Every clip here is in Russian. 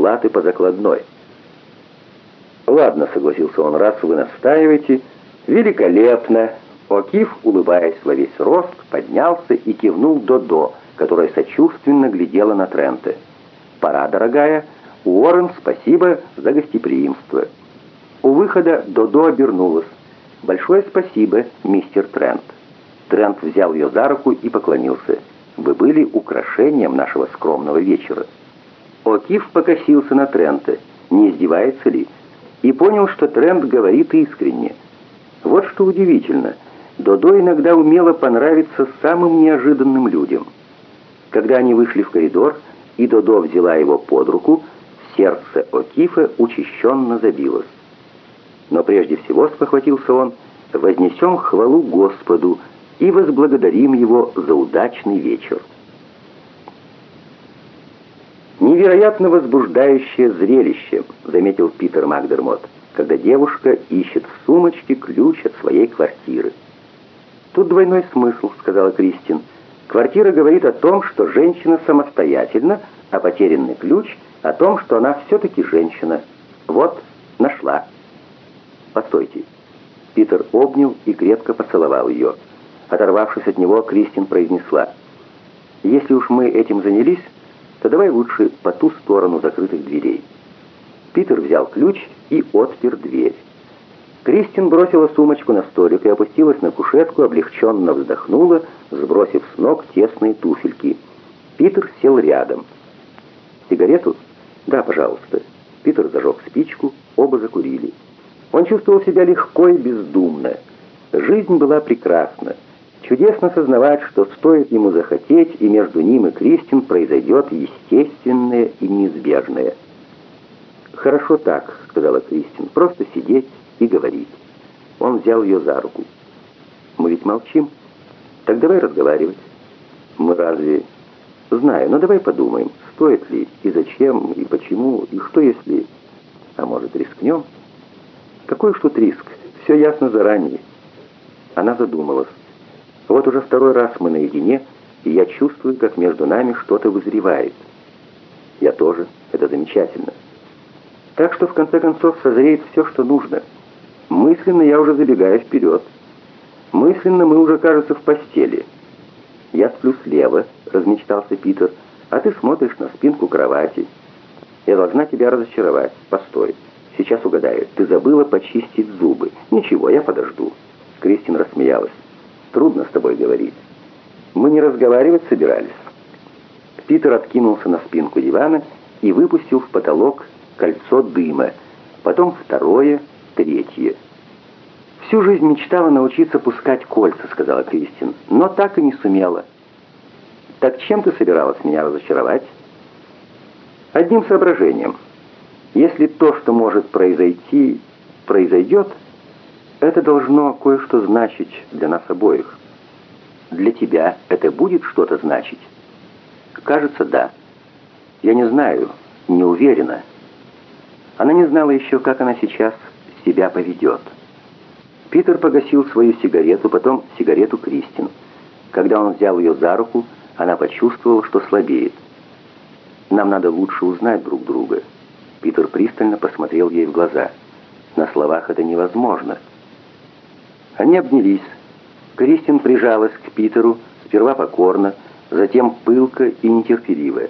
платы по закладной. «Ладно», — согласился он, — «раз вы настаиваете, великолепно». Окиф, улыбаясь во весь рост, поднялся и кивнул Додо, которая сочувственно глядела на Трента. «Пора, дорогая. Уоррен, спасибо за гостеприимство». У выхода Додо обернулась. «Большое спасибо, мистер Трент». Трент взял ее за руку и поклонился. «Вы были украшением нашего скромного вечера». Окиф покосился на Трента, не издевается ли, и понял, что Трент говорит искренне. Вот что удивительно, Додо иногда умело понравиться самым неожиданным людям. Когда они вышли в коридор, и Додо взяла его под руку, сердце Окифа учащенно забилось. Но прежде всего, спохватился он, вознесем хвалу Господу и возблагодарим Его за удачный вечер. «Невероятно возбуждающее зрелище», — заметил Питер Макдермот, когда девушка ищет в сумочке ключ от своей квартиры. «Тут двойной смысл», — сказала Кристин. «Квартира говорит о том, что женщина самостоятельна, а потерянный ключ — о том, что она все-таки женщина. Вот, нашла». «Постойте». Питер обнял и крепко поцеловал ее. Оторвавшись от него, Кристин произнесла. «Если уж мы этим занялись, то давай лучше по ту сторону закрытых дверей». Питер взял ключ и отпер дверь. Кристин бросила сумочку на столик и опустилась на кушетку, облегченно вздохнула, сбросив с ног тесные туфельки. Питер сел рядом. «Сигарету?» «Да, пожалуйста». Питер зажег спичку, оба закурили. Он чувствовал себя легко и бездумно. Жизнь была прекрасна. Чудесно сознавать, что стоит ему захотеть, и между ним и Кристин произойдет естественное и неизбежное. «Хорошо так», — сказала Кристин, — «просто сидеть и говорить». Он взял ее за руку. «Мы ведь молчим. Так давай разговаривать». «Мы разве...» «Знаю, но давай подумаем, стоит ли, и зачем, и почему, и что если...» «А может, рискнем?» «Какой уж тут риск? Все ясно заранее». Она задумалась. «Вот уже второй раз мы наедине, и я чувствую, как между нами что-то вызревает». «Я тоже. Это замечательно». Так что в конце концов созреет все, что нужно. Мысленно я уже забегаю вперед. Мысленно мы уже, кажется, в постели. Я сплю слева, размечтался Питер, а ты смотришь на спинку кровати. Я должна тебя разочаровать. Постой. Сейчас угадаю. Ты забыла почистить зубы. Ничего, я подожду. Кристин рассмеялась. Трудно с тобой говорить. Мы не разговаривать собирались. Питер откинулся на спинку дивана и выпустил в потолок кольцо дыма. Потом второе, третье. «Всю жизнь мечтала научиться пускать кольца», — сказала Кристин, — «но так и не сумела». «Так чем ты собиралась меня разочаровать?» «Одним соображением». Если то, что может произойти, произойдет, это должно кое-что значить для нас обоих. Для тебя это будет что-то значить? Кажется, да. Я не знаю, не уверена. Она не знала еще, как она сейчас себя поведет. Питер погасил свою сигарету, потом сигарету Кристин. Когда он взял ее за руку, она почувствовала, что слабеет. Нам надо лучше узнать друг друга. Питер пристально посмотрел ей в глаза. На словах это невозможно. Они обнялись. Кристин прижалась к Питеру, сперва покорно, затем пылко и нетерпеливо.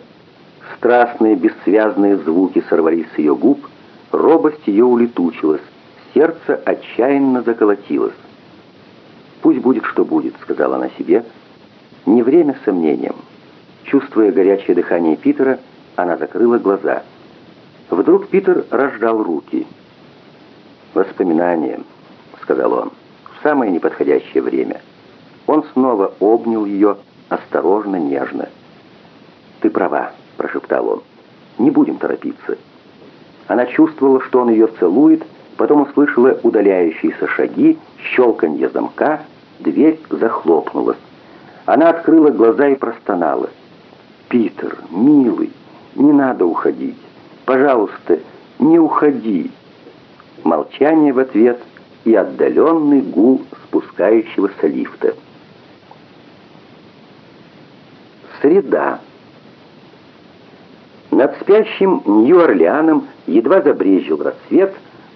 Страстные, бессвязные звуки сорвались с ее губ, робость ее улетучилась, сердце отчаянно заколотилось. «Пусть будет, что будет», — сказала она себе. «Не время сомнениям». Чувствуя горячее дыхание Питера, она закрыла глаза — Вдруг Питер разжал руки. «Воспоминания», — сказал он, — «в самое неподходящее время». Он снова обнял ее, осторожно, нежно. «Ты права», — прошептал он. «Не будем торопиться». Она чувствовала, что он ее целует, потом услышала удаляющиеся шаги, щелканье замка, дверь захлопнулась. Она открыла глаза и простонала. «Питер, милый, не надо уходить. Пожалуйста, не уходи!» Молчание в ответ и отдаленный гул спускающегося лифта. Среда. Над спящим Нью-Орлеаном едва забрезжил рассвет —